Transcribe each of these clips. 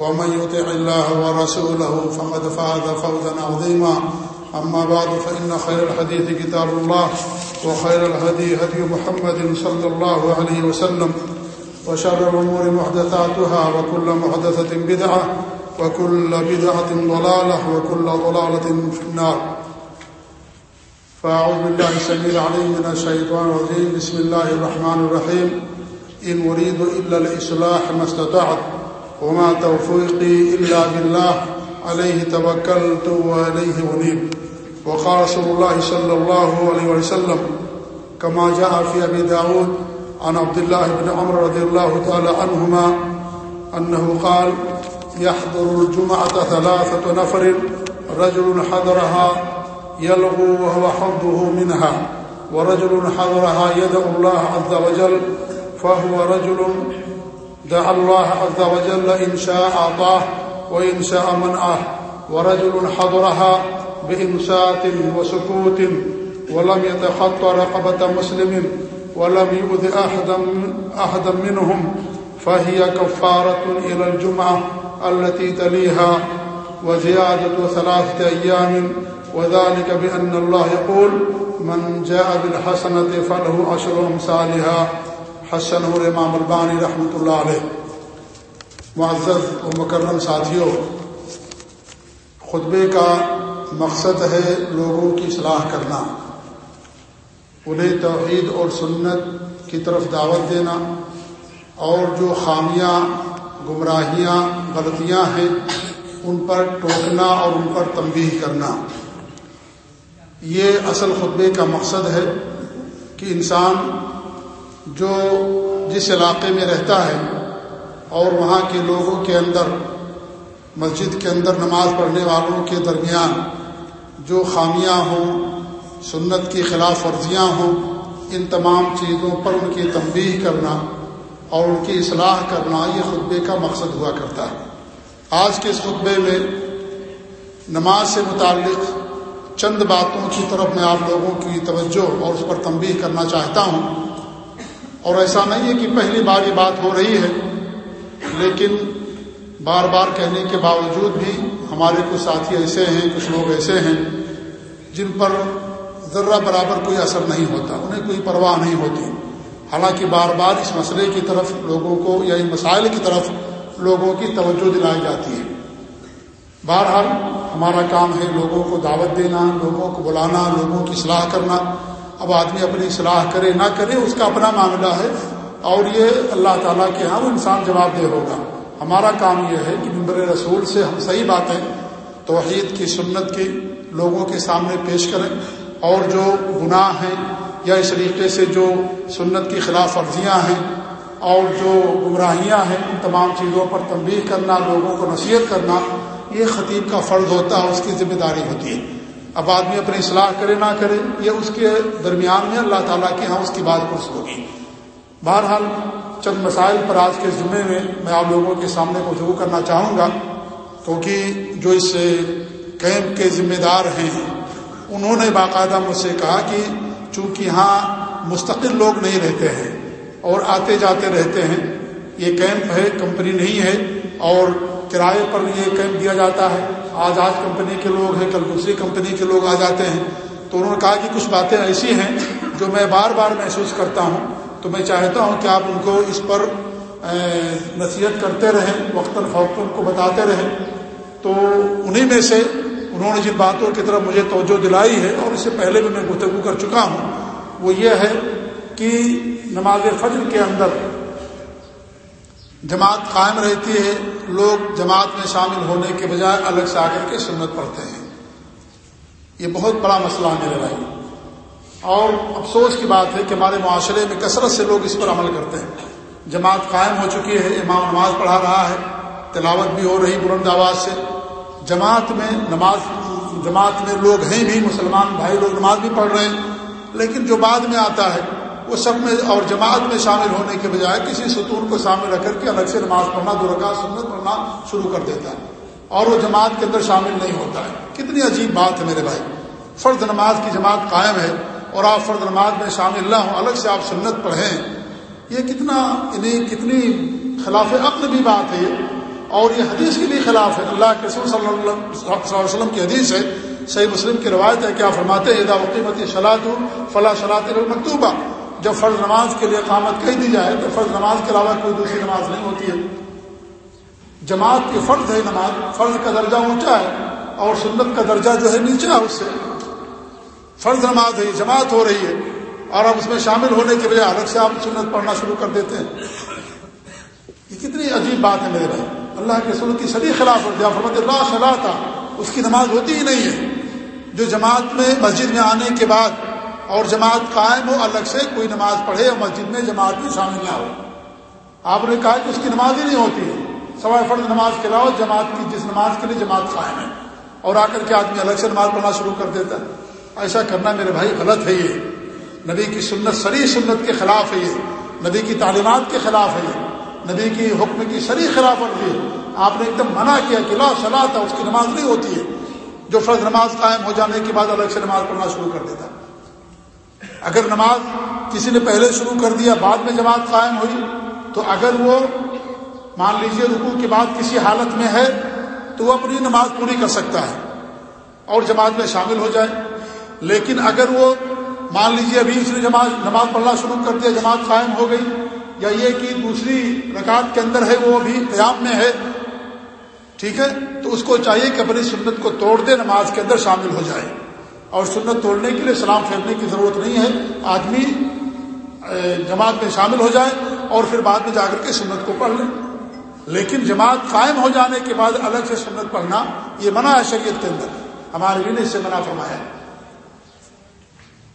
ومن يطع الله ورسوله فقد فاز فوزا عظيما. أما بعد، فإن خير الحديث كتاب الله، وخير الهدي هدي محمد صلى الله عليه وسلم، وشر الأمور محدثاتها، وكل محدثة بدعة، وكل بدعة ضلالة، وكل ضلالة في النار. فأعوذ بالله سميع العليم من الشيطان الرجيم. بسم الله الرحمن الرحيم. إن أريد إلا الإصلاح ما استطعت. وما توفيقي إلا بالله. عليه توكلت وإليه أنيب. وقال رسول الله صلى الله عليه وسلم، كما جاء في أبي داود عن عبد الله بن عمر رضي الله تعالى عنهما، أنه قال يحضر الجمعة ثلاثة نفر، رجل حضرها يلغو وهو حظه منها، ورجل حضرها يدعو الله عز وجل، فهو رجل دعا الله عز وجل إن شاء أعطاه وإن شاء منعه ورجل حضرها بإنسات وسكوت ولم يتخط رقبة مسلم ولم يؤذ أحدا, أحدا منهم فهي كفارة إلى الجمعة التي تليها وزيادة ثلاثة أيام وذلك بأن الله يقول من جاء بالحسنة فله عشر أمثالها حسنه الإمام الباني رحمة الله عليه معزز و مکرم ساتھیوں خطبے کا مقصد ہے لوگوں کی اصلاح کرنا، انہیں توحید اور سنت کی طرف دعوت دینا، اور جو خامیاں، گمراہیاں، غلطیاں ہیں، ان پر ٹوکنا اور ان پر تنبیہ کرنا۔ یہ اصل خطبے کا مقصد ہے کہ انسان جو جس علاقے میں رہتا ہے اور وہاں کے لوگوں کے اندر، مسجد کے اندر نماز پڑھنے والوں کے درمیان جو خامیاں ہوں، سنت کی خلاف ورزیاں ہوں، ان تمام چیزوں پر ان کی تنبیہ کرنا اور ان کی اصلاح کرنا یہ خطبے کا مقصد ہوا کرتا ہے۔ آج کے اس خطبے میں نماز سے متعلق چند باتوں کی طرف میں آپ لوگوں کی توجہ اور اس پر تنبیہ کرنا چاہتا ہوں۔ اور ایسا نہیں ہے کہ پہلی بار یہ بات ہو رہی ہے، لیکن بار بار کہنے کے باوجود بھی ہمارے کچھ ساتھی ایسے ہیں، کچھ لوگ ایسے ہیں جن پر ذرہ برابر کوئی اثر نہیں ہوتا، انہیں کوئی پرواہ نہیں ہوتی۔ حالانکہ بار بار اس مسئلے کی طرف لوگوں کو یا ان مسائل کی طرف لوگوں کی توجہ دلائی جاتی ہے۔ بہرحال ہمارا کام ہے لوگوں کو دعوت دینا، لوگوں کو بلانا، لوگوں کی اصلاح کرنا۔ اب آدمی اپنی اصلاح کرے، نہ کرے، اس کا اپنا معاملہ ہے۔ اور یہ اللہ تعالیٰ کے ہاں وہ انسان جواب دہ ہوگا۔ ہمارا کام یہ ہے کہ ممبر رسول سے ہم صحیح باتیں، توحید کی، سنت کی لوگوں کے سامنے پیش کریں۔ اور جو گناہ ہیں یا اس طریقے سے جو سنت کی خلاف ورزیاں ہیں اور جو گمراہیاں ہیں، ان تمام چیزوں پر تنبیہ کرنا، لوگوں کو نصیحت کرنا، یہ خطیب کا فرض ہوتا ہے، اس کی ذمہ داری ہوتی ہے۔ اب آدمی اپنی اصلاح کرے نہ کرے، یہ اس کے درمیان میں اللہ تعالیٰ کے ہاں اس کی بات پرس ہوگی بہرحال چند مسائل پر آج کے ذمے میں میں آپ لوگوں کے سامنے گفتگو کرنا چاہوں گا، کیونکہ جو اس کیمپ کے ذمہ دار ہیں، انہوں نے باقاعدہ مجھ سے کہا کہ چونکہ یہاں مستقل لوگ نہیں رہتے ہیں اور آتے جاتے رہتے ہیں، یہ کیمپ ہے، کمپنی نہیں ہے اور کرائے پر یہ کیمپ دیا جاتا ہے۔ آج آج کمپنی کے لوگ ہیں کل دوسری کمپنی کے لوگ آ جاتے ہیں۔ تو انہوں نے کہا کہ کچھ باتیں ایسی ہیں جو میں بار بار محسوس کرتا ہوں۔ تو میں چاہتا ہوں کہ آپ ان کو اس پر نصیحت کرتے رہیں، وقتاً فوقتاً کو بتاتے رہیں۔ تو انہی میں سے انہوں نے جن باتوں کی طرف مجھے توجہ دلائی ہے، اور اس سے پہلے بھی میں گفتگو کر چکا ہوں، وہ یہ ہے کہ نماز فجر کے اندر جماعت قائم رہتی ہے، لوگ جماعت میں شامل ہونے کے بجائے الگ سے آ کر کے سنت پڑھتے ہیں۔ یہ بہت بڑا مسئلہ میرے بھائی اور افسوس کی بات ہے کہ ہمارے معاشرے میں کثرت سے لوگ اس پر عمل کرتے ہیں۔ جماعت قائم ہو چکی ہے، امام نماز پڑھا رہا ہے، تلاوت بھی ہو رہی بلند آواز سے۔ جماعت میں نماز، جماعت میں لوگ ہیں بھی، مسلمان بھائی لوگ نماز بھی پڑھ رہے ہیں۔ لیکن جو بعد میں آتا ہے وہ سب میں اور جماعت میں شامل ہونے کے بجائے کسی ستون کو شامل رکھ کر کے الگ سے نماز پڑھنا، دو رکعت سنت پڑھنا شروع کر دیتا ہے اور وہ جماعت کے اندر شامل نہیں ہوتا ہے۔ کتنی عجیب بات ہے میرے بھائی۔ فرد نماز کی جماعت قائم ہے اور آپ فرد نماز میں شامل نہ ہوں، الگ سے آپ سنت پڑھیں۔ یہ کتنا انہیں کتنی خلاف عقل بھی بات ہے اور یہ حدیث کی بھی خلاف ہے۔ اللہ کے رسول صلی اللہ علیہ وسلم کی حدیث ہے، صحیح مسلم کی روایت ہے کیا فرماتے ہیں ادا وقیمتی صلاح فلاں صلاح مکتوبہ جب فرض نماز کے لیے قامت کہہ دی جائے تو فرض نماز کے علاوہ کوئی دوسری نماز نہیں ہوتی ہے۔ جماعت کی فرض ہے نماز، فرض کا درجہ اونچا ہے اور سنت کا درجہ جو ہے نیچا ہے اس سے۔ فرض نماز ہے، جماعت ہو رہی ہے اور اب اس میں شامل ہونے کے بجائے الگ سے آپ سنت پڑھنا شروع کر دیتے ہیں۔ یہ کتنی عجیب بات ہے میرے بھائی۔ اللہ کے سنت کی سبھی خلاف ورزیاں فرمت اللہ صلاح تھا اس کی نماز ہوتی ہی نہیں ہے۔ جو جماعت میں مسجد میں آنے کے بعد اور جماعت قائم ہو، الگ سے کوئی نماز پڑھے اور مسجد میں جماعت میں شامل نہ ہو۔ آپ نے کہا کہ اس کی نماز ہی نہیں ہوتی ہے۔ سوائے فرض نماز کے علاوہ جماعت کی جس نماز کے لیے جماعت قائم ہے۔ اور آ کر کے آدمی الگ سے نماز پڑھنا شروع کر دیتا ہے۔ ایسا کرنا میرے بھائی غلط ہے یہ۔ نبی کی سنت سری سنت کے خلاف ہے یہ۔ نبی کی تعلیمات کے خلاف ہے یہ۔ نبی کی حکم کی سری خلاف ورزی ہے آپ نے ایک دم منع کیا کہ لا صلاح تھا اس کی نماز نہیں ہوتی ہے۔ جو فرض نماز قائم ہو جانے کے بعد الگ سے نماز پڑھنا شروع کر دیتا اگر نماز کسی نے پہلے شروع کر دیا، بعد میں جماعت قائم ہوئی، تو اگر وہ مان لیجیے رکوع کے بعد کسی حالت میں ہے، تو وہ اپنی نماز پوری کر سکتا ہے اور جماعت میں شامل ہو جائے۔ لیکن اگر وہ مان لیجیے ابھی اس نے جماعت، نماز پڑھنا شروع کر دیا، جماعت قائم ہو گئی، یا یہ کہ دوسری رکعت کے اندر ہے، وہ ابھی قیام میں ہے، ٹھیک ہے، تو اس کو چاہیے کہ اپنی سنت کو توڑ دے، نماز کے اندر شامل ہو جائے۔ اور سنت توڑنے کے لیے سلام پھیرنے کی ضرورت نہیں ہے۔ آدمی جماعت میں شامل ہو جائے اور پھر بعد میں جا کر کے سنت کو پڑھ لیں لیکن جماعت قائم ہو جانے کے بعد الگ سے سنت پڑھنا یہ منع ہے شریعت کے اندر۔ ہمارے بھی نے اس سے منع فرمایا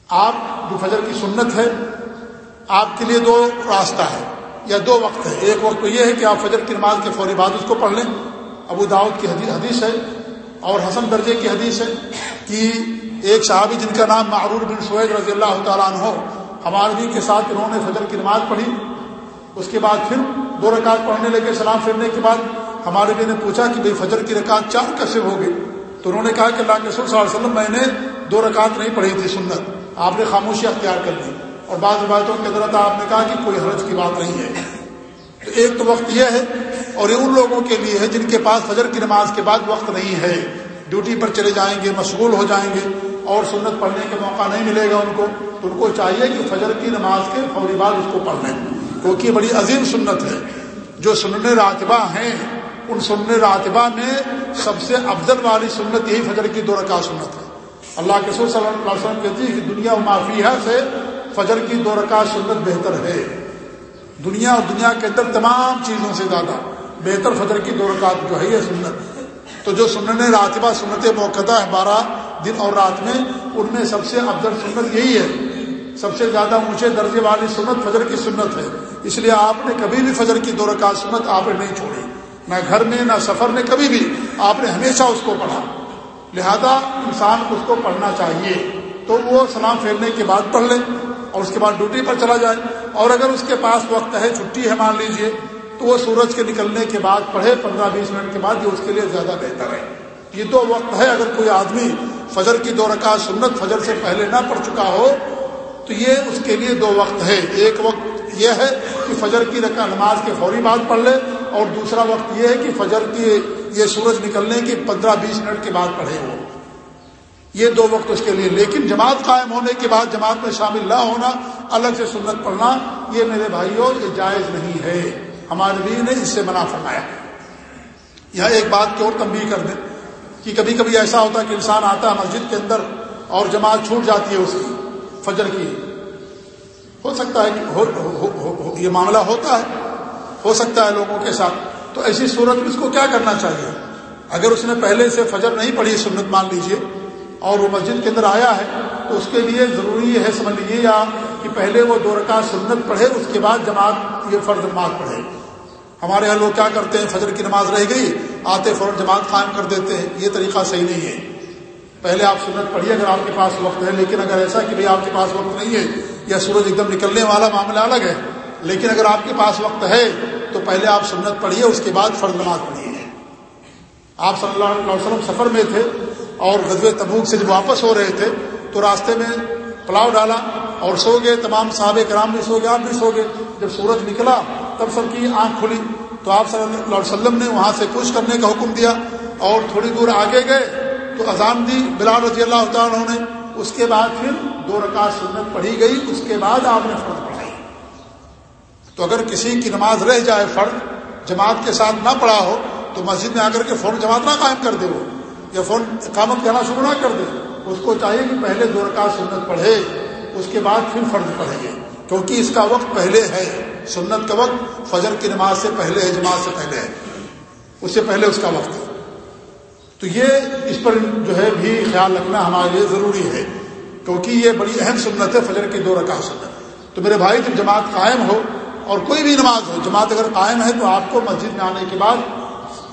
آپ، جو فجر کی سنت ہے، آپ کے لیے دو راستہ ہے یا دو وقت ہے۔ ایک وقت تو یہ ہے کہ آپ فجر کی نماز کے فوری بعد اس کو پڑھ لیں۔ ابو داود کی حدیث ہے اور حسن درجے کی حدیث ہے کہ ایک صحابی جن کا نام معرور بن سوید رضی اللہ تعالیٰ عنہ، ہمارے بھی کے ساتھ انہوں نے فجر کی نماز پڑھی۔ اس کے بعد پھر دو رکعت پڑھنے لگے سلام پھرنے کے بعد۔ ہمارے بھی نے پوچھا کہ بھائی فجر کی رکعت چار کیسے ہو گئی تو انہوں نے کہا کہ اللہ کے صلی اللہ علیہ وسلم، میں نے دو رکعت نہیں پڑھی تھی سنت۔ آپ نے خاموشی اختیار کر دی اور بعض روایتوں کے اندر آپ نے کہا کہ کوئی حرج کی بات نہیں ہے۔ تو ایک تو وقت یہ ہے اور یہ ان لوگوں کے لیے ہے جن کے پاس فجر کی نماز کے بعد وقت نہیں ہے۔ ڈیوٹی پر چلے جائیں گے، مشغول ہو جائیں گے، اور سنت پڑھنے کا موقع نہیں ملے گا ان کو، تو ان کو چاہیے کہ فجر کی نماز کے فوری بعد اس کو پڑھ لیں۔ کیونکہ بڑی عظیم سنت ہے۔ جو سننے راتبہ ہیں، ان سننے راتبہ میں سب سے افضل والی سنت یہی فجر کی دو رکعت سنت ہے۔ اللہ کے سور صلی اللہ علیہ وسلم کہتی ہے کہ دنیا و معافیہ سے فجر کی دو رکعت سنت بہتر ہے۔ دنیا اور دنیا کے اندر تمام چیزوں سے زیادہ بہتر فجر کی دو رکعت جو ہے یہ سنت۔ تو جو سننے راتبہ سنت موقع ہے بارہ دن اور رات میں، ان میں سب سے افضل سنت یہی ہے۔ سب سے زیادہ اونچے درجے والی سنت فجر کی سنت ہے۔ اس لیے آپ نے کبھی بھی فجر کی دو رکعت سنت آپ نے نہیں چھوڑی۔ نہ گھر میں، نہ سفر میں، کبھی بھی آپ نے ہمیشہ اس کو پڑھا۔ لہذا انسان کو اس کو پڑھنا چاہیے۔ تو وہ سلام پھیرنے کے بعد پڑھ لے اور اس کے بعد ڈیوٹی پر چلا جائے۔ اور اگر اس کے پاس وقت ہے، چھٹی ہے، مان لیجیے وہ سورج کے نکلنے کے بعد پڑھے پندرہ بیس منٹ کے بعد یہ اس کے لیے زیادہ بہتر ہے۔ یہ دو وقت ہے، اگر کوئی آدمی فجر کی دو رکعت سنت فجر سے پہلے نہ پڑھ چکا ہو، تو یہ اس کے لیے دو وقت ہے۔ ایک وقت یہ ہے کہ فجر کی رکعت نماز کے فوری بعد پڑھ لے، اور دوسرا وقت یہ ہے کہ فجر کی یہ سورج نکلنے کی پندرہ بیس منٹ کے بعد پڑھے وہ۔ یہ دو وقت اس کے لیے۔ لیکن جماعت قائم ہونے کے بعد جماعت میں شامل نہ ہونا، الگ سے سنت پڑھنا، یہ میرے بھائیوں یہ جائز نہیں ہے۔ ہمارے بھی نے اس سے منع فرمایا۔ یہاں ایک بات کی اور تنبیہ کر دیں کہ کبھی کبھی ایسا ہوتا ہے کہ انسان آتا ہے مسجد کے اندر اور جماعت چھوٹ جاتی ہے اس کی فجر کی۔ ہو سکتا ہے کہ ہو, ہو, ہو, یہ معاملہ ہوتا ہے ہو سکتا ہے لوگوں کے ساتھ۔ تو ایسی صورت میں اس کو کیا کرنا چاہیے؟ اگر اس نے پہلے سے فجر نہیں پڑھی سنت مان لیجیے اور وہ مسجد کے اندر آیا ہے تو اس کے لیے ضروری ہے سمجھ لیجیے یا کہ پہلے وہ دو رکعت سنت پڑھے اس کے بعد جماعت یہ فرض نماز پڑھے۔ ہمارے یہاں لوگ کیا کرتے ہیں؟ فجر کی نماز رہ گئی، آتے فوراً جماعت قائم کر دیتے ہیں۔ یہ طریقہ صحیح نہیں ہے۔ پہلے آپ سنت پڑھیے اگر آپ کے پاس وقت ہے، لیکن اگر ایسا کہ بھائی آپ کے پاس وقت نہیں ہے یا سورج ایک دم نکلنے والا معاملہ الگ ہے، لیکن اگر آپ کے پاس وقت ہے تو پہلے آپ سنت پڑھیے، اس کے بعد فرض نماز پڑھیے۔ آپ صلی اللہ علیہ وسلم سفر میں تھے اور غزب تبوک سے جب واپس ہو رہے تھے، تو راستے میں پلاؤ ڈالا اور سو گئے، تمام صحابہ کرام بھی سو گئے، آپ بھی سو گئے۔ جب سورج نکلا تب سب کی، آنکھ کھلی۔ تو آپ صلی اللہ علیہ وسلم نے وہاں سے کچھ کرنے کا حکم دیا اور تھوڑی دور آگے گئے۔ تو اذان دی، بلال رضی اللہ تعالیٰ نے اس کے بعد پھر دو رکعت سنت پڑھی گئی۔ اس کے بعد آپ نے فرض پڑھائی۔ تو اگر کسی کی نماز رہ جائے فرض، جماعت کے ساتھ نہ پڑھا ہو، تو مسجد میں آ کر کے فون جماعت نہ قائم کر دے وہ۔ یا فون اقامت کہنا شروع نہ کر دے۔ اس کو چاہیے کہ پہلے دو رکعت سنت پڑھے، اس کے بعد پھر فرض پڑھیں گے کیونکہ اس کا وقت پہلے ہے۔ سنت کا وقت فجر کی نماز سے پہلے ہے، جماعت سے پہلے ہے۔ اس سے پہلے اس کا وقت ہے۔ تو یہ اس پر جو ہے بھی خیال رکھنا ہمارے لیے ضروری ہے، کیونکہ یہ بڑی اہم سنت ہے، فجر کی دو رکعت سنت۔ تو میرے بھائی، جب جماعت قائم ہو اور کوئی بھی نماز ہو، جماعت اگر قائم ہے تو آپ کو مسجد میں آنے کے بعد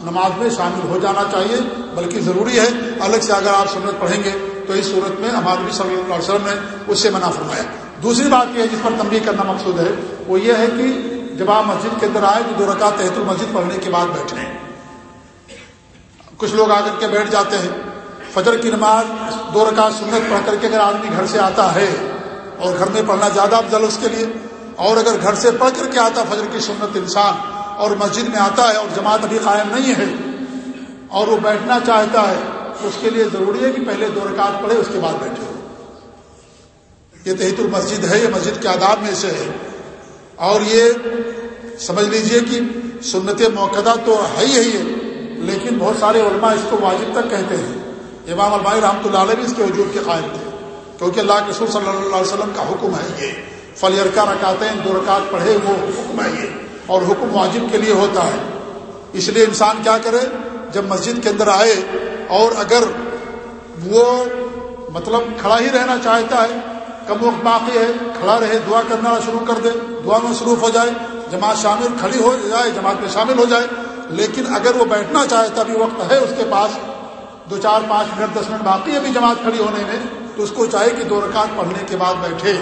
نماز میں شامل ہو جانا چاہیے، بلکہ ضروری ہے۔ الگ سے اگر آپ سنت پڑھیں گے تو اس صورت میں ہمارے بھی صلی اللہ علیہ وسلم نے اس سے منع فرمایا۔ دوسری بات یہ ہے، جس پر تنبیہ کرنا مقصود ہے وہ یہ ہے کہ جب آپ مسجد کے اندر آئے تو دو رکعت تحت المسجد پڑھنے کے بعد بیٹھیں کچھ لوگ آ کر کے بیٹھ جاتے ہیں۔ فجر کی نماز، دو رکعت سنت پڑھ کر کے اگر آدمی گھر سے آتا ہے اور گھر میں پڑھنا زیادہ افضل اس کے لیے، اور اگر گھر سے پڑھ کر کے آتا فجر کی سنت انسان اور مسجد میں آتا ہے اور جماعت ابھی قائم نہیں ہے اور وہ بیٹھنا چاہتا ہے اس کے لیے ضروری ہے کہ پہلے دو رکعت پڑھے، اس کے بعد بیٹھے۔ یہ تحت المسجد ہے، یہ مسجد کے آداب میں سے ہے۔ اور یہ سمجھ لیجیے کہ سنت موقع تو ہے ہی ہے لیکن بہت سارے علماء اس کو واجب تک کہتے ہیں۔ امام المائی رحمۃ اللہ علیہ بھی اس کے وجود کے قائم تھے، کیونکہ اللہ کے سور صلی اللہ علیہ وسلم کا حکم ہے یہ۔ فلیرکا رکاتے ہیں دو رکعت پڑھے، وہ حکم ہے یہ۔ اور حکم واجب کے لیے ہوتا ہے۔ اس لیے انسان کیا کرے، جب مسجد کے اندر آئے اور اگر وہ مطلب کھڑا ہی رہنا چاہتا ہے کم وقت باقی ہے، کھڑا رہے، دعا کرنا شروع کر دے، دعا میں مصروف ہو جائے، جماعت شامل کھڑی ہو جائے، جماعت میں شامل ہو جائے۔ لیکن اگر وہ بیٹھنا چاہے، تبھی وقت ہے اس کے پاس۔ دو چار پانچ منٹ، دس منٹ باقی ابھی جماعت کھڑی ہونے میں، تو اس کو چاہے کہ دو رکعت پڑھنے کے بعد بیٹھے۔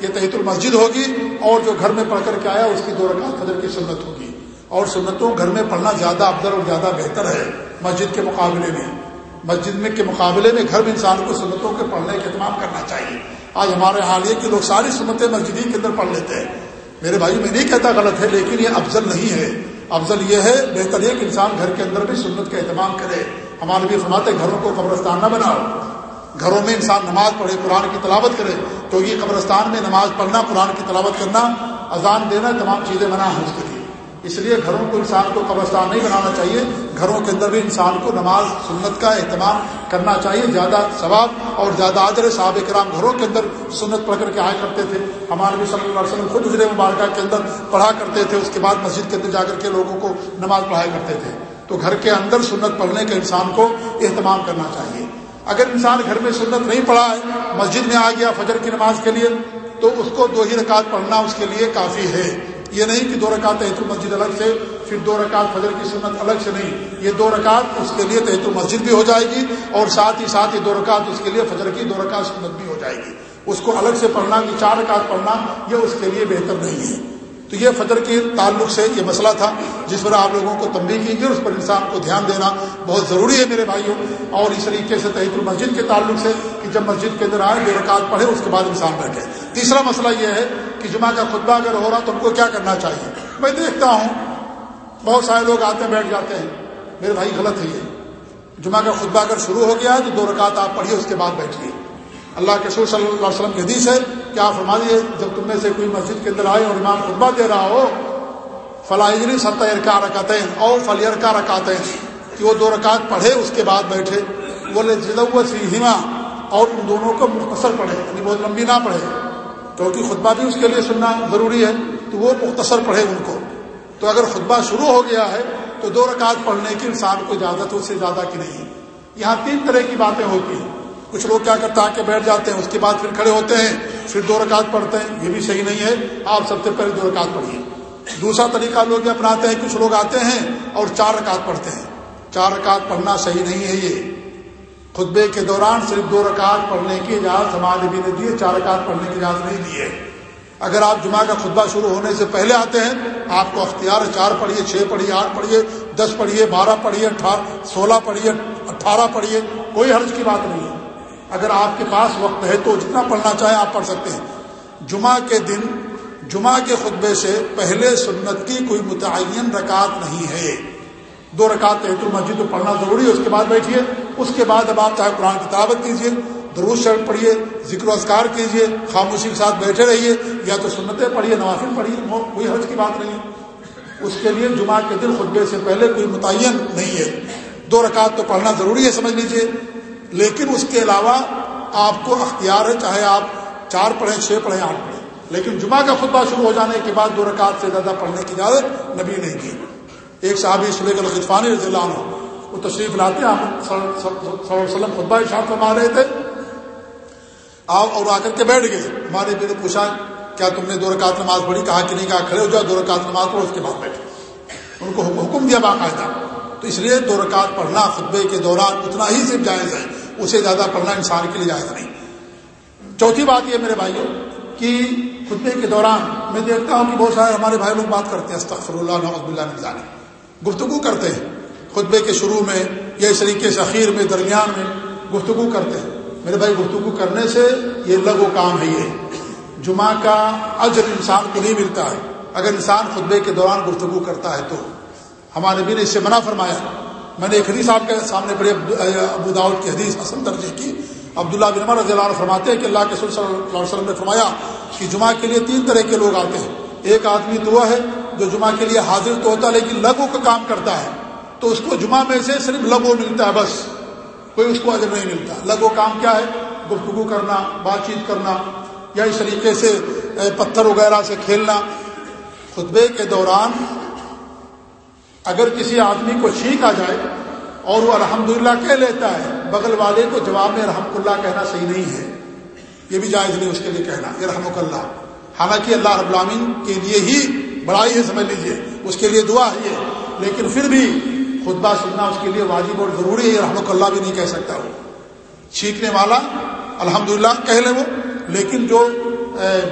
یہ تحت المسجد ہوگی اور جو گھر میں پڑھ کر کے آیا، اس کی دو رکعت فجر کی سنت ہوگی۔ اور سنتوں گھر میں پڑھنا زیادہ افضل اور زیادہ بہتر ہے مسجد کے مقابلے میں۔ مسجد میں کے مقابلے میں گھر میں انسان کو سنتوں کے پڑھنے کا اہتمام کرنا چاہیے۔ آج ہمارے حال یہ کہ لوگ ساری سنتیں مسجد کے اندر پڑھ لیتے ہیں۔ میرے بھائی میں نہیں کہتا غلط ہے، لیکن یہ افضل نہیں ہے۔ افضل یہ ہے، بہتر یہ کہ انسان گھر کے اندر بھی سنت کا اہتمام کرے۔ ہمارے بھی فرماتے گھروں کو قبرستان نہ بناؤ۔ گھروں میں انسان نماز پڑھے، قرآن کی تلاوت کرے، تو یہ قبرستان میں نماز پڑھنا، قرآن کی تلاوت کرنا، اذان دینا، تمام چیزیں منع ہیں اس کے لیے اس لیے گھروں کو انسان کو قبرستان نہیں بنانا چاہیے۔ گھروں کے اندر بھی انسان کو نماز، سنت کا اہتمام کرنا چاہیے۔ زیادہ ثواب اور زیادہ آدر صحابہ کرام گھروں کے اندر سنت پڑھ کر کے آیا کرتے تھے۔ ہمارے بھی صلی اللہ علیہ وسلم خود حضر مبارکہ کے اندر پڑھا کرتے تھے۔ اس کے بعد مسجد کے اندر جا کر کے لوگوں کو نماز پڑھایا کرتے تھے۔ تو گھر کے اندر سنت پڑھنے کا انسان کو اہتمام کرنا چاہیے۔ اگر انسان گھر میں سنت نہیں پڑھا ہے، مسجد میں آ گیا فجر کی نماز کے لیے، تو اس کو دو ہی رکعت پڑھنا اس کے لیے کافی ہے۔ یہ نہیں کہ دو رکعت تحت المسجد الگ سے، پھر دو رکعت فجر کی سنت الگ سے نہیں۔ یہ دو رکعت اس کے لیے تحت المسجد بھی ہو جائے گی اور ساتھ ہی ساتھ یہ دو رکعت اس کے لیے فجر کی دو رکعت سنت بھی ہو جائے گی۔ اس کو الگ سے پڑھنا کہ چار رکعت پڑھنا، یہ اس کے لیے بہتر نہیں ہے۔ تو یہ فجر کے تعلق سے یہ مسئلہ تھا۔ جس پر آپ لوگوں کو تنبیہ کی گئی اس پر انسان کو دھیان دینا بہت ضروری ہے میرے بھائیوں۔ اور اس طریقے سے تحت المسجد کے تعلق سے کہ جب مسجد کے اندر آئے بے رکعت پڑھے، اس کے بعد انسان بیٹھے۔ تیسرا مسئلہ یہ ہے کہ جمعہ کا خطبہ اگر ہو رہا تو ہم کو کیا کرنا چاہیے؟ میں دیکھتا ہوں، بہت سارے لوگ آتے ہیں، بیٹھ جاتے ہیں۔ میرے بھائی غلط ہے یہ۔ جمعہ کا خطبہ اگر شروع ہو گیا تو دو رکعت آپ پڑھیے، اس کے بعد بیٹھیے۔ اللہ کے سور صلی اللہ علیہ وسلم کی حدیث ہے کہ آپ فرما دیے جب تم میں سے کوئی مسجد کے اندر آئے اور امام خطبہ دے رہا ہو فلاح ستر کا رکھاتے ہیں اور فلیئر کا رکھاتے ہیں کہ وہ دو رکعت پڑھے، اس کے بعد بیٹھے۔ بولے سیما اور ان دونوں کو مختصر پڑھے یعنی بہت لمبی نہ پڑھے۔ کیونکہ خطبہ بھی اس کے لیے سننا ضروری ہے تو وہ مختصر پڑھے ان کو۔ تو اگر خطبہ شروع ہو گیا ہے تو دو رکعت پڑھنے کی انسان کو اجازت اس سے زیادہ کی نہیں۔ یہاں تین طرح کی باتیں ہوتی ہیں۔ کچھ لوگ کیا کرتے آ کے بیٹھ جاتے ہیں، اس کے بعد پھر کھڑے ہوتے ہیں، پھر دو رکعت پڑھتے ہیں، یہ بھی صحیح نہیں ہے۔ آپ سب سے پہلے دو رکعت پڑھیے۔ دوسرا طریقہ لوگ یہ اپناتے ہیں، کچھ لوگ آتے ہیں اور چار رکعت پڑھتے ہیں۔ چار رکعت پڑھنا صحیح نہیں ہے یہ۔ خطبے کے دوران صرف دو رکعت پڑھنے کی اجازت ہمارے نبی نے دی چار رکعت پڑھنے کی اجازت نہیں دی ہے۔ اگر آپ جمعہ کا خطبہ شروع ہونے سے پہلے آتے ہیں، آپ کو اختیار چار پڑھیے، چھ پڑھیے، آٹھ پڑھیے، دس پڑھیے، بارہ پڑھیے سولہ پڑھیے، اٹھارہ پڑھیے، کوئی حرض کی بات نہیں ہے۔ اگر آپ کے پاس وقت ہے تو جتنا پڑھنا چاہیں آپ پڑھ سکتے ہیں۔ جمعہ کے دن، جمعہ کے خطبے سے پہلے سنت کی کوئی متعین رکعت نہیں ہے۔ دو رکعت تحت المسجد میں پڑھنا ضروری ہے، اس کے بعد بیٹھیے۔ اس کے بعد اب آپ چاہے قرآن کی تعبت کیجیے درود شرط پڑھیے، ذکر و اذکار کیجیے خاموشی کے ساتھ بیٹھے رہیے، یا تو سنتیں پڑھیے، نوافل پڑھیے کوئی حرض کی بات نہیں اس کے لیے جمعہ کے دن خطبے سے پہلے کوئی متعین نہیں ہے۔ دو رکعت تو پڑھنا ضروری ہے، سمجھ لیجیے لیکن اس کے علاوہ آپ کو اختیار ہے، چاہے آپ چار پڑھیں، چھ پڑھیں، آٹھ پڑھیں۔ لیکن جمعہ کا خطبہ شروع ہو جانے کے بعد دو رکعت سے زیادہ پڑھنے کی اجازت نبی نہیں کی ایک صحابی سلیق الخطفانی رضی اللہ عنہ، وہ تشریف لاتے ہیں، آپ صلی اللہ علیہ وسلم خطبہ اشار فرما رہے تھے۔ آپ اور آ کر کے بیٹھ گئے۔ ہمارے بھی نے پوچھا، کیا تم نے دو رکعت نماز پڑھی؟ کہا کہ نہیں، کہا کھڑے ہو جاؤ، دو رکعت نماز پڑھو، اس کے بعد بیٹھے ان کو حکم دیا باقاعدہ۔ تو اس لیے دو رکعت پڑھنا خطبے کے دوران اتنا ہی صرف جائز ہے، اسے زیادہ پڑھنا انسان کے لیے جائز نہیں۔ چوتھی بات یہ، میرے بھائیوں، کہ خطبے کے دوران میں دیکھتا ہوں کہ بہت سارے ہمارے بھائی لوگ بات کرتے ہیں، استغفر اللہ نحمد اللہ نظانی گفتگو کرتے ہیں۔ خطبے کے شروع میں یا اس طریقے سے اخیر میں، درمیان میں گفتگو کرتے ہیں۔ میرے بھائی، گفتگو کرنے سے یہ لگو کام ہے یہ۔ جمعہ کا اجر انسان کو نہیں ملتا ہے۔ اگر انسان خطبے کے دوران گفتگو کرتا ہے تو۔ ہمارے نبی نے اس سے منع فرمایا۔ میں نے ایک حدیث آپ کے سامنے پڑھی ابو داود کی حدیث حسن درجے کی۔ عبداللہ بن عمر رضی اللہ عنہ فرماتے ہیں کہ اللہ کے صلی اللہ علیہ وسلم نے فرمایا کہ جمعہ کے لیے تین طرح کے لوگ آتے ہیں۔ ایک آدمی تو وہ ہے جو جمعہ کے لیے حاضر تو ہوتا ہے لیکن لگو کا کام کرتا ہے، تو اس کو جمعہ میں سے صرف لگو ملتا ہے بس۔ کوئی اس کو اجر نہیں ملتا۔ لگو کام کیا ہے؟ گفتگو کرنا، بات چیت کرنا، یا اس طریقے سے پتھر وغیرہ سے کھیلنا۔ خطبے کے دوران اگر کسی آدمی کو چھینک آ جائے اور وہ الحمد کہہ لیتا ہے، بغل والے کو جواب میں رحمت اللہ کہنا صحیح نہیں ہے۔ یہ بھی جائز نہیں اس کے لیے کہنا یہ رحمت اللہ۔ حالانکہ اللہ رب العامین کے لیے ہی بڑائی ہے، سمجھ لیجیے اس کے لیے دعا ہے یہ۔ لیکن پھر بھی خطبہ سننا اس کے لیے واجب اور ضروری ہے رحمت اللہ بھی نہیں کہہ سکتا۔ وہ چھینکنے والا الحمد کہہ لے وہ۔ لیکن جو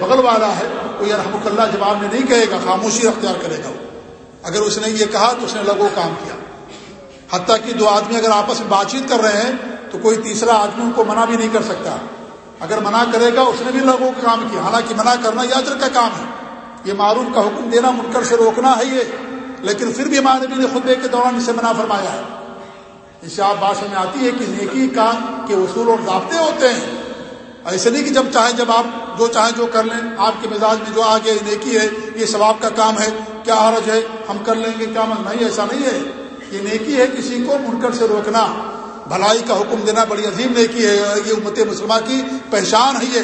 بغل والا ہے، وہ یہ رحمت اللہ جواب میں نہیں کہے گا، خاموشی اختیار کرے گا وہ۔ اگر اس نے یہ کہا تو اس نے لگو کام کیا۔ حتیٰ کہ دو آدمی اگر آپس میں بات چیت کر رہے ہیں تو کوئی تیسرا آدمی ان کو منع بھی نہیں کر سکتا۔ اگر منع کرے گا، اس نے بھی لگو کا کام کیا۔ حالانکہ منع کرنا یاجر کا کام ہے۔ یہ معروف کا حکم دینا منکر سے روکنا ہے یہ، لیکن پھر بھی ہمارے نبی نے خطبے کے دوران اسے منع فرمایا ہے۔ اس سے آپ بات میں آتی ہے کہ نیکی کام کے اصول اور ضابطے ہوتے ہیں۔ ایسے نہیں کہ جب چاہیں جب آپ جو چاہیں جو کر لیں، آپ کے مزاج میں جو آگے نیکی ہے، یہ ثواب کا کام ہے، کیا حرج ہے، ہم کر لیں گے، کیا نہیں، ایسا نہیں ہے۔ یہ نیکی ہے کسی کو منکر سے روکنا۔ بھلائی کا حکم دینا بڑی عظیم نیکی ہے، یہ امت مسلمہ کی پہچان ہے یہ۔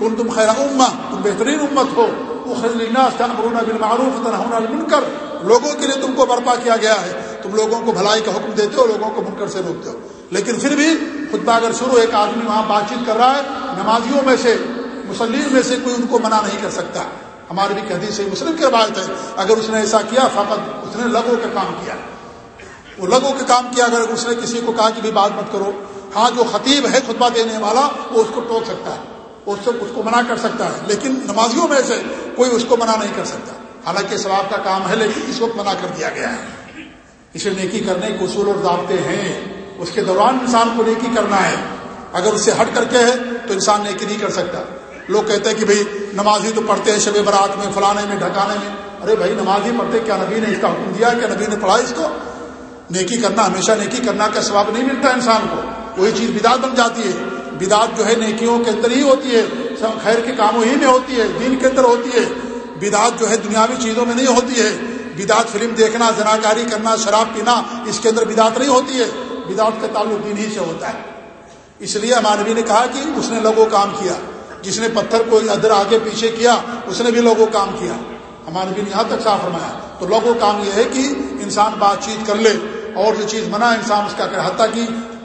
کن تم خیر اما تم بہترین امت ہو۔ وہ بالمعروف منکر لوگوں کے لیے تم کو برپا کیا گیا ہے۔ تم لوگوں کو بھلائی کا حکم دیتے ہو، لوگوں کو منکر سے روکتے ہو۔ لیکن پھر بھی خطبہ اگر شروع ایک آدمی وہاں بات چیت کر رہا ہے، نمازیوں میں سے مسلم میں سے کوئی ان کو منع نہیں کر سکتا۔ ہماری بھی حدیث سے مسلم کی روایت ہے۔ اگر اس نے ایسا کیا، فقط اس نے لگو کا کام کیا۔ وہ لگو کا کام کیا، اگر اس نے کسی کو کہا کہ بھی بات مت کرو ہاں جو خطیب ہے خطبہ دینے والا، وہ اس کو ٹوک سکتا ہے۔ اس سے اس کو منع کر سکتا ہے، لیکن نمازیوں میں سے کوئی اس کو منع نہیں کر سکتا۔ حالانکہ ثواب کا کام ہے، لیکن اس وقت منع کر دیا گیا ہے۔ اسے نیکی کرنے کے اصول اور ضابطے ہیں۔ اس کے دوران انسان کو نیکی کرنا ہے۔ اگر اس سے ہٹ کر کے ہے تو انسان نیکی نہیں کر سکتا۔ لوگ کہتے ہیں کہ بھائی، نمازی تو پڑھتے ہیں شب برات میں، فلانے میں، ڈھکانے میں۔ ارے بھائی، نمازی پڑھتے کیا نبی نے اس کا حکم دیا؟ کیا نبی نے پڑھا اس کو؟ نیکی کرنا، ہمیشہ نیکی کرنا کا ثواب نہیں ملتا انسان کو۔ وہی چیز بدعت بن جاتی ہے۔ بدعت جو ہے نیکیوں کے اندر ہی ہوتی ہے خیر کے کاموں ہی میں ہوتی ہے، دین کے اندر ہوتی ہے۔ بدعت جو ہے دنیاوی چیزوں میں نہیں ہوتی ہے۔ بدعت فلم دیکھنا، زناکاری کرنا، شراب پینا، اس کے اندر بدعت نہیں ہوتی ہے۔ بدعت کا تعلق دین ہی سے ہوتا ہے۔ اس لیے نبی نے کہا کہ اس نے لوگوں کام کیا۔ جس نے پتھر کو ادھر آگے پیچھے کیا، اس نے بھی لوگوں کام کیا۔ ہمارے نبی نے یہاں تک صاف فرمایا۔ تو لوگوں کام یہ ہے کہ انسان بات چیت کر لے اور جو چیز منع انسان اس کا کرے حتیٰ کہ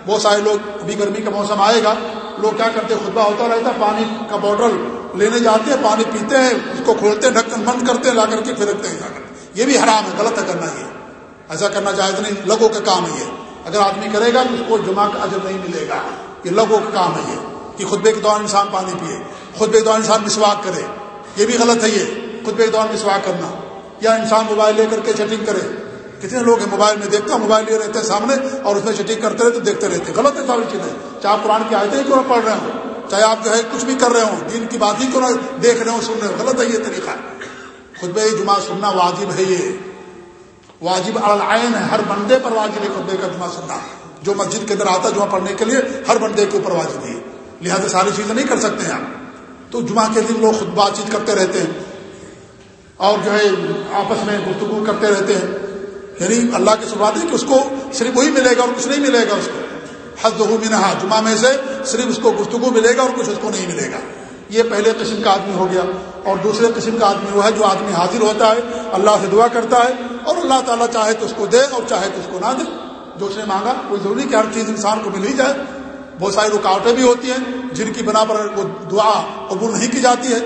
بہت سارے لوگ ابھی گرمی کا موسم آئے گا۔ لوگ کیا کرتے خطبہ ہوتا رہتا ہے، پانی کا بوٹل لینے جاتے ہیں، پانی پیتے ہیں، اس کو کھولتے ہیں ڈھکن بند کرتے ہیں لا کر کے پھرکتے ہیں۔ جا کر یہ بھی حرام ہے، غلط ہے، کرنا یہ ایسا کرنا جائز نہیں، لوگوں کا کام ہے یہ۔ اگر آدمی کرے گا تو اس کو جمعہ کا عجب نہیں ملے گا۔ یہ لوگوں کا کام ہے یہ، کہ خطبے کے دوران انسان پانی پیے، خطبے کے دوران انسان مسواک کرے۔ یہ بھی غلط ہے یہ، خطبے کے دوران مسواک کرنا۔ یا انسان موبائل لے کر کے چیٹنگ کرے۔ کتنے لوگ ہیں موبائل میں دیکھتا موبائل لیے رہتے ہیں سامنے اور اس میں چیٹنگ کرتے رہتے، دیکھتے رہتے غلط ہے ساری چیزیں۔ چاہے آپ قرآن کی آیتیں ہی کیوں نہ پڑھ رہے ہوں، چاہے آپ جو ہے کچھ بھی کر رہے ہوں، دین کی بات ہی کیوں نہ دیکھ رہے ہوں، سن رہے ہوں۔ غلط ہے یہ طریقہ۔ خطبہ جمعہ سننا واجب ہے یہ۔ واجب العین ہے، ہر بندے پر واجب ہے خطبے کا جمعہ سننا۔ جو مسجد کے اندر آتا ہے جمعہ پڑھنے کے لیے، ہر بندے کے اوپر واجب ہے۔ لہٰذا ساری چیزیں نہیں کر سکتے ہیں۔ آپ تو جمعہ کے دن لوگ خود بات چیت کرتے رہتے ہیں اور جو ہے آپس میں گفتگو کرتے رہتے ہیں۔ یعنی اللہ کی بات ہے کہ اس کو صرف وہی ملے گا اور کچھ نہیں ملے گا اس کو۔ حد منہا، جمعہ میں سے صرف اس کو گفتگو ملے گا اور کچھ اس کو نہیں ملے گا۔ یہ پہلے قسم کا آدمی ہو گیا۔ اور دوسرے قسم کا آدمی وہ ہے جو آدمی حاضر ہوتا ہے، اللہ سے دعا کرتا ہے اور اللہ تعالیٰ چاہے تو اس کو دے اور چاہے تو اس کو نہ دے۔ جو اس نے مانگا، کوئی ضروری کہ ہر چیز انسان کو مل ہی جائے۔ بہت ساری رکاوٹیں بھی ہوتی ہیں جن کی بنا پر وہ دعا قبول نہیں کی جاتی ہے۔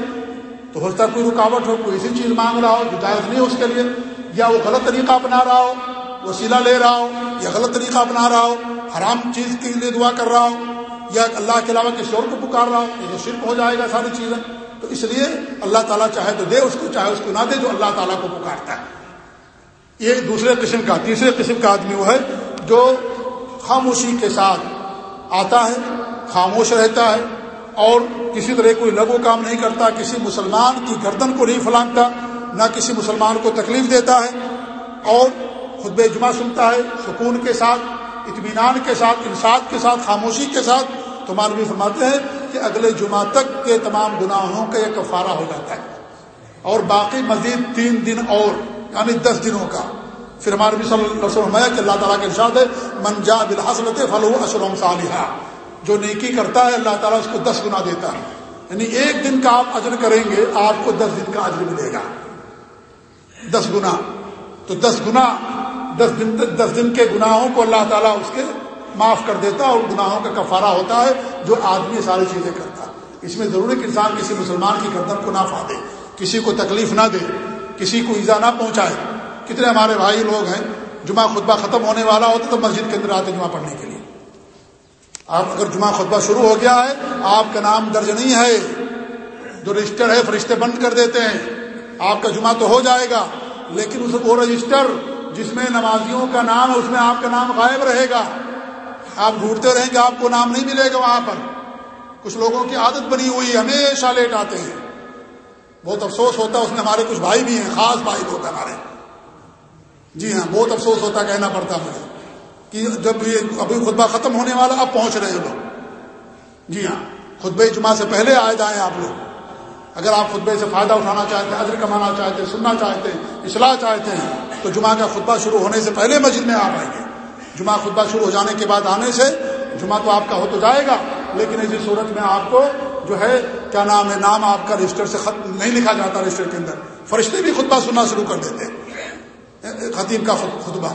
تو ہو سکتا ہے کوئی رکاوٹ ہو، کوئی ایسی چیز مانگ رہا ہو جو جائز نہیں ہو اس کے لیے۔ یا وہ غلط طریقہ اپنا رہا ہو، وسیلہ لے رہا ہو، یا غلط طریقہ اپنا رہا ہو، حرام چیز کے لیے دعا کر رہا ہو، یا اللہ کے علاوہ کسی اور کو پکار رہا ہو، یہ شرک ہو جائے گا ساری چیزیں، تو اس لیے اللہ تعالیٰ چاہے تو دے اس کو، چاہے اس کو نہ دے، جو اللہ تعالیٰ کو پکارتا ہے۔ یہ دوسرے قسم کا، تیسرے قسم کا آدمی وہ ہے جو خاموشی کے ساتھ آتا ہے، خاموش رہتا ہے اور کسی طرح کوئی لگو کام نہیں کرتا، کسی مسلمان کی گردن کو نہیں پھلانگتا نہ کسی مسلمان کو تکلیف دیتا ہے اور خطب جمعہ سنتا ہے، سکون کے ساتھ، اطمینان کے ساتھ، انصاف کے ساتھ، خاموشی کے ساتھ۔ تو مانوی فرماتے ہیں کہ اگلے جمعہ تک کے تمام گناہوں کا یہ کفارہ ہو جاتا ہے۔ اور باقی مزید تین دن اور یعنی دس دنوں کا۔ پھر ہمارے بھی صلی اللہ علیہ وسلم کہ اللہ تعالیٰ کے ارشاد ہے منجا بالحسنت فلو اشرم صالحہ جو نیکی کرتا ہے، اللہ تعالیٰ اس کو دس گنا دیتا ہے۔ یعنی ایک دن کا آپ اجر کریں گے، آپ کو دس دن کا اجر ملے گا۔ دس گنا تو دس گنا دس دن دس دن کے گناہوں کو اللہ تعالیٰ اس کے معاف کر دیتا ہے اور گناہوں کا کفارہ ہوتا ہے جو آدمی ساری چیزیں کرتا ہے۔ اس میں ضروری کہ انسان کسی مسلمان کی گردن کو نہ پھا دے کسی کو تکلیف نہ دے، کسی کو ایزا نہ پہنچائے۔ کتنے ہمارے بھائی لوگ ہیں، جمعہ خطبہ ختم ہونے والا ہوتا تو مسجد کے اندر آتے جمعہ پڑھنے کے لیے۔ آپ اگر جمعہ خطبہ شروع ہو گیا ہے، آپ کا نام درج نہیں ہے، جو رجسٹر ہے، فرشتے بند کر دیتے ہیں۔ آپ کا جمعہ تو ہو جائے گا، لیکن اس وہ رجسٹر جس میں نمازیوں کا نام ہے اس میں آپ کا نام غائب رہے گا۔ آپ ڈھونڈتے رہیں گے آپ کو نام نہیں ملے گا وہاں پر۔ کچھ لوگوں کی عادت بنی ہوئی ہمیشہ لیٹ آتے ہیں۔ بہت افسوس ہوتا ہے، اس میں ہمارے کچھ بھائی بھی ہیں، خاص بھائی لوگ ہمارے۔ جی ہاں بہت افسوس ہوتا کہنا پڑتا مجھے۔ کہ جب یہ ابھی خطبہ ختم ہونے والا، اب پہنچ رہے ہیں لوگ۔ جی ہاں خطبہ جمعہ سے پہلے آئے جائیں آپ لوگ۔ اگر آپ خطبے سے فائدہ اٹھانا چاہتے ہیں عزر کمانا چاہتے ہیں، سننا چاہتے ہیں، اصلاح چاہتے ہیں، تو جمعہ کا خطبہ شروع ہونے سے پہلے مسجد میں آپ آئیں گے۔ جمعہ خطبہ شروع ہو جانے کے بعد آنے سے جمعہ تو آپ کا ہو تو جائے گا، لیکن اسی صورت میں آپ کو جو ہے، کیا نام ہے، نام آپ کا رجسٹر سے خط نہیں لکھا جاتا رجسٹر کے اندر۔ فرشتے بھی خطبہ سننا شروع کر دیتے ہیں۔ خطیب کا خطبہ۔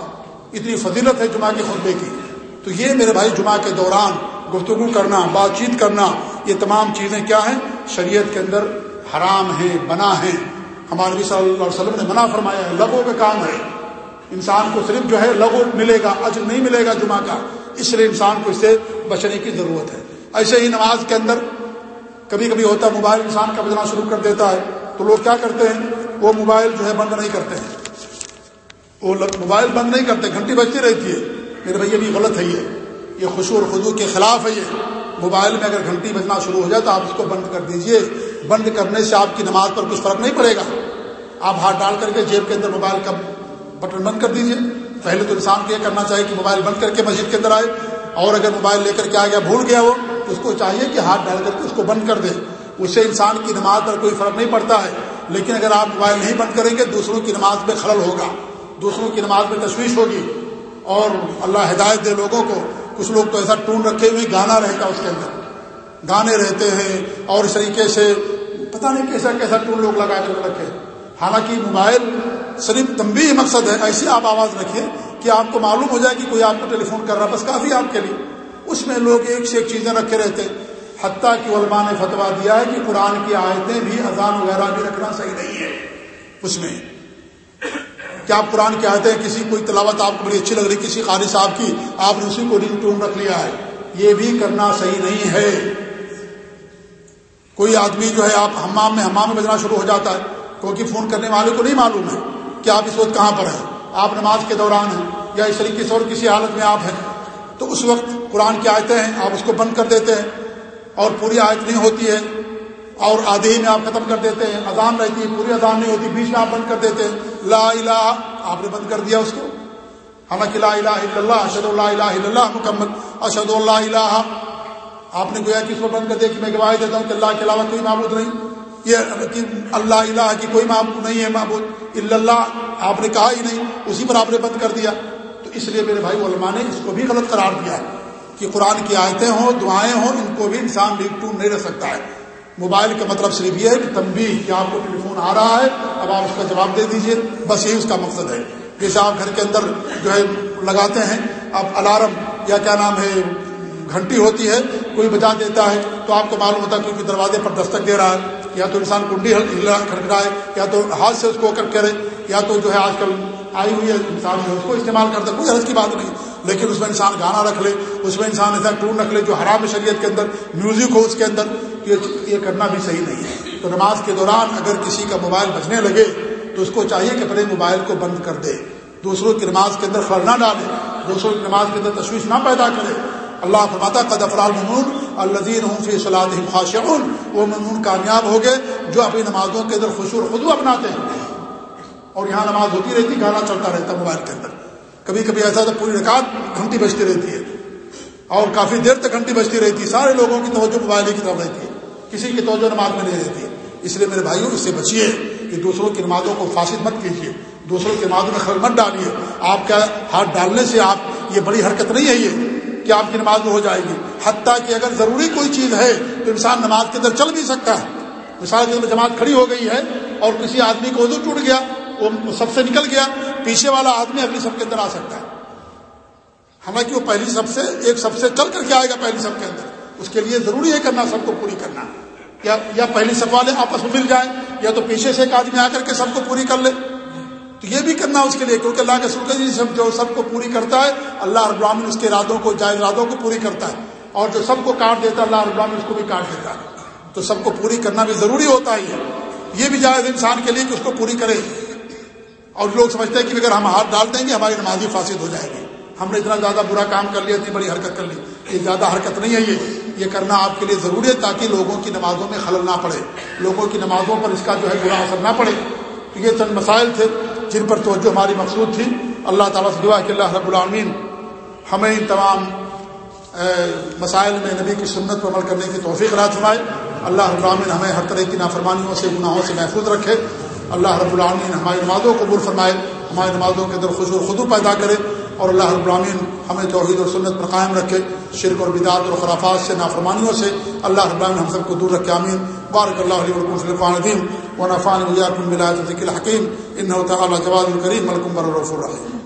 اتنی فضیلت ہے جمعہ کے خطبے کی۔ تو یہ میرے بھائی، جمعہ کے دوران گفتگو کرنا، بات چیت کرنا، یہ تمام چیزیں کیا ہیں؟ شریعت کے اندر حرام ہیں، بنا ہیں۔ ہمارے نبی صلی اللہ علیہ وسلم نے منع فرمایا ہے لگوں کا کام ہے۔ انسان کو صرف جو ہے لغو ملے گا، اجر نہیں ملے گا جمعہ کا۔ اس لیے انسان کو اس سے بچنے کی ضرورت ہے۔ ایسے ہی نماز کے اندر کبھی کبھی ہوتا ہے، موبائل انسان کا بجنا شروع کر دیتا ہے۔ تو لوگ کیا کرتے ہیں؟ وہ موبائل جو ہے بند نہیں کرتے ہیں۔ وہ موبائل بند نہیں کرتے، گھنٹی بجتی رہتی ہے۔ میرے بھائی، یہ بھی غلط ہے یہ۔ یہ خوشو اور خدو کے خلاف ہے یہ۔ موبائل میں اگر گھنٹی بجنا شروع ہو جائے تو آپ اس کو بند کر دیجیے۔ بند کرنے سے آپ کی نماز پر کچھ فرق نہیں پڑے گا۔ آپ ہاتھ ڈال کر کے جیب کے اندر موبائل کا بٹن بند کر دیجیے۔ پہلے تو انسان کو یہ کرنا چاہیے کہ موبائل بند کر کے مسجد کے اندر آئے اور اگر موبائل لے کر کے آ گیا، بھول گیا وہ تو اس کو چاہیے کہ ہاتھ ڈال کر کے اس کو بند کر دے۔ اس سے انسان کی نماز پر کوئی فرق نہیں پڑتا ہے۔ لیکن اگر آپ موبائل نہیں بند کریں گے، دوسروں کی نماز میں خلل ہوگا۔ دوسروں کی نماز میں تشویش ہوگی۔ اور اللہ ہدایت دے لوگوں کو۔ کچھ لوگ تو ایسا ٹون رکھے ہوئے گانا رہتا اس کے اندر۔ گانے رہتے ہیں اور اس طریقے سے پتہ نہیں کیسا کیسا ٹون لوگ لگا کر رکھے۔ حالانکہ موبائل صرف تمبی مقصد ہے، ایسی آپ آواز رکھیں کہ آپ کو معلوم ہو جائے کہ کوئی آپ کو ٹیلی فون کر رہا بس کافی آپ کے لیے۔ اس میں لوگ ایک سے ایک چیزیں رکھے رہتے حتیٰ کہ علماء نے فتوا دیا ہے کہ قرآن کی آیتیں بھی اذان وغیرہ بھی رکھنا صحیح نہیں ہے۔ اس میں کیا آپ قرآن کی آیتیں کسی کوئی تلاوت آپ کو بڑی اچھی لگ رہی، کسی قاری صاحب کی، آپ نے اسی کو رنگ ٹون رکھ لیا ہے۔ یہ بھی کرنا صحیح نہیں ہے۔ کوئی آدمی جو ہے آپ ہمام میں ہمام میں بجنا شروع ہو جاتا ہے کیونکہ فون کرنے والے کو نہیں معلوم ہے کہ آپ اس وقت کہاں پر ہیں۔ آپ نماز کے دوران ہیں یا اس طریقے سے اور کسی حالت میں آپ ہیں۔ تو اس وقت قرآن کی آیتیں ہیں، آپ اس کو بند کر دیتے ہیں اور پوری آیت نہیں ہوتی ہے اور آدھی میں آپ ختم کر دیتے ہیں۔ اذان رہتی ہے، پوری اذان نہیں ہوتی، بیچ میں آپ بند کر دیتے ہیں۔ لا الہ، آپ نے بند کر دیا اس کو۔ حالانکہ لا الہ الا اللہ اشد اللہ الہ الا اللہ مکمل اشد اللہ الہ آپ نے گویا کہ اس کو بند کر دیا کہ میں گواہی دیتا ہوں کہ اللہ کے علاوہ کوئی معبود نہیں۔ یہ اللہ الہ کی کوئی معبود نہیں ہے، معبود اللہ۔ آپ نے کہا ہی نہیں، اسی پر آپ نے بند کر دیا۔ تو اس لیے میرے بھائی علماء نے اس کو بھی غلط قرار دیا ہے کہ قرآن کی آیتیں ہوں، دعائیں ہوں، ان کو بھی انسان لیک ٹون نہیں رہ سکتا ہے۔ موبائل کا مطلب صرف یہ ہے کہ تنبی کہ آپ کو ٹیلی فون آ رہا ہے، اب آپ اس کا جواب دے دیجیے۔ بس یہی اس کا مقصد ہے۔ جیسے آپ گھر کے اندر جو ہے لگاتے ہیں، اب الارم یا کیا نام ہے؟ گھنٹی ہوتی ہے، کوئی بجا دیتا ہے تو آپ کو معلوم ہوتا ہے کیونکہ دروازے پر دستک دے رہا ہے۔ یا تو انسان کنڈی کھڑکڑائے یا تو ہاتھ سے اس کو کرے، یا تو جو ہے آج کل آئی ہوئی ہے انسان جو ہے اس کو استعمال کرتا ہے۔ کوئی حرض کی بات نہیں لیکن اس میں انسان گانا رکھ لے، اس میں انسان ایسا ٹون رکھ لے جو حرام شریعت کے اندر میوزک ہو اس کے اندر یہ کرنا بھی صحیح نہیں ہے۔ تو نماز کے دوران اگر کسی کا موبائل بجنے لگے، تو اس کو چاہیے کہ پہلے موبائل کو بند کر دے۔ دوسروں کی نماز کے اندر خر نہ ڈالے، دوسروں کی نماز کے اندر تشویش نہ پیدا کرے۔ اللہ فرماتا قد افرال ممنون الزین فی صلاح خاشعون۔ وہ ممنون کامیاب ہو گئے جو اپنی نمازوں کے اندر خوشور خدو اپناتے ہیں۔ اور یہاں نماز ہوتی رہتی، گانا چلتا رہتا موبائل کے اندر۔ کبھی کبھی ایسا تو پوری رکعت گھنٹی بجتی رہتی ہے۔ اور کافی دیر تک گھنٹی بجتی رہتی ہے۔ سارے لوگوں کی توجہ موبائل کی طرف رہتی ہے۔ کسی کی توجہ نماز میں نہیں رہتی۔ ہے اس لیے میرے بھائیوں، اس سے بچیے کہ دوسروں کی نمازوں کو فاسد مت کیجیے۔ دوسروں کی نمازوں میں خر مت ڈالیے۔ آپ کا ہاتھ ڈالنے سے آپ، یہ بڑی حرکت نہیں ہے یہ۔ کہ آپ کی نماز میں ہو جائے گی۔ حتیٰ کہ اگر ضروری کوئی چیز ہے تو انسان نماز کے اندر چل بھی سکتا ہے۔ مثال کے اندر جماعت کھڑی ہو گئی ہے اور کسی آدمی کو وضو ٹوٹ گیا، وہ سب سے نکل گیا، پیچھے والا آدمی اگلی سب کے اندر آ سکتا ہے۔ حالانکہ وہ پہلی سب سے، ایک سب سے چل کر کے آئے گا پہلی سب کے اندر۔ اس کے لیے ضروری ہے کرنا، سب کو پوری کرنا۔ یا یا پہلی سب والے آپس میں مل جائیں، یا تو پیچھے سے ایک آدمی آ کر کے سب کو پوری کر لے۔ تو یہ بھی کرنا اس کے لیے، کیونکہ اللہ کے سلک جی سب جو سب کو پوری کرتا ہے، اللہ ابراہین اس کے ارادوں کو جائز ارادوں کو پوری کرتا ہے۔ اور جو سب کو کاٹ دیتا ہے، اللہ ابراہین اس کو بھی کاٹ دیتا ہے۔ تو سب کو پوری کرنا بھی ضروری ہوتا ہی ہے۔ یہ بھی جائز انسان کے لیے کہ اس کو پوری کرے۔ اور لوگ سمجھتے ہیں کہ اگر ہم ہاتھ ڈال دیں گے، ہماری نمازی فاسد ہو جائے گی۔ ہم نے اتنا زیادہ برا کام کر لیا، اتنی بڑی حرکت کر لی۔ یہ زیادہ حرکت نہیں ہے یہ۔ یہ کرنا آپ کے لیے ضروری ہے تاکہ لوگوں کی نمازوں میں خلل نہ پڑے۔ لوگوں کی نمازوں پر اس کا جو ہے برا اثر نہ پڑے۔ یہ چند مسائل تھے۔ جن پر توجہ ہماری مقصود تھی۔ اللہ تعالیٰ سے دعا کہ اللہ رب العالمین ہمیں ان تمام مسائل میں نبی کی سنت پر عمل کرنے کی توفیق رات فرمائے۔ اللہ رب العالمین ہمیں ہر طرح کی نافرمانیوں سے، گناہوں سے محفوظ رکھے۔ اللہ رب العالمین ہماری نمازوں کو قبول فرمائے، ہماری نمازوں کے اندر خوش و خدو پیدا کرے۔ اور اللہ رب العالمین ہمیں توحید اور سنت پر قائم رکھے۔ شرک اور بدعت اور خرافات سے، نافرمانیوں سے، اللہ رب العالمین ہم سب کو دور رکھے امین بارک اللہ علیہ الدین و نفان ذکر حکیم ان تعالیٰ جواد الکریم ملکم بر الرحیم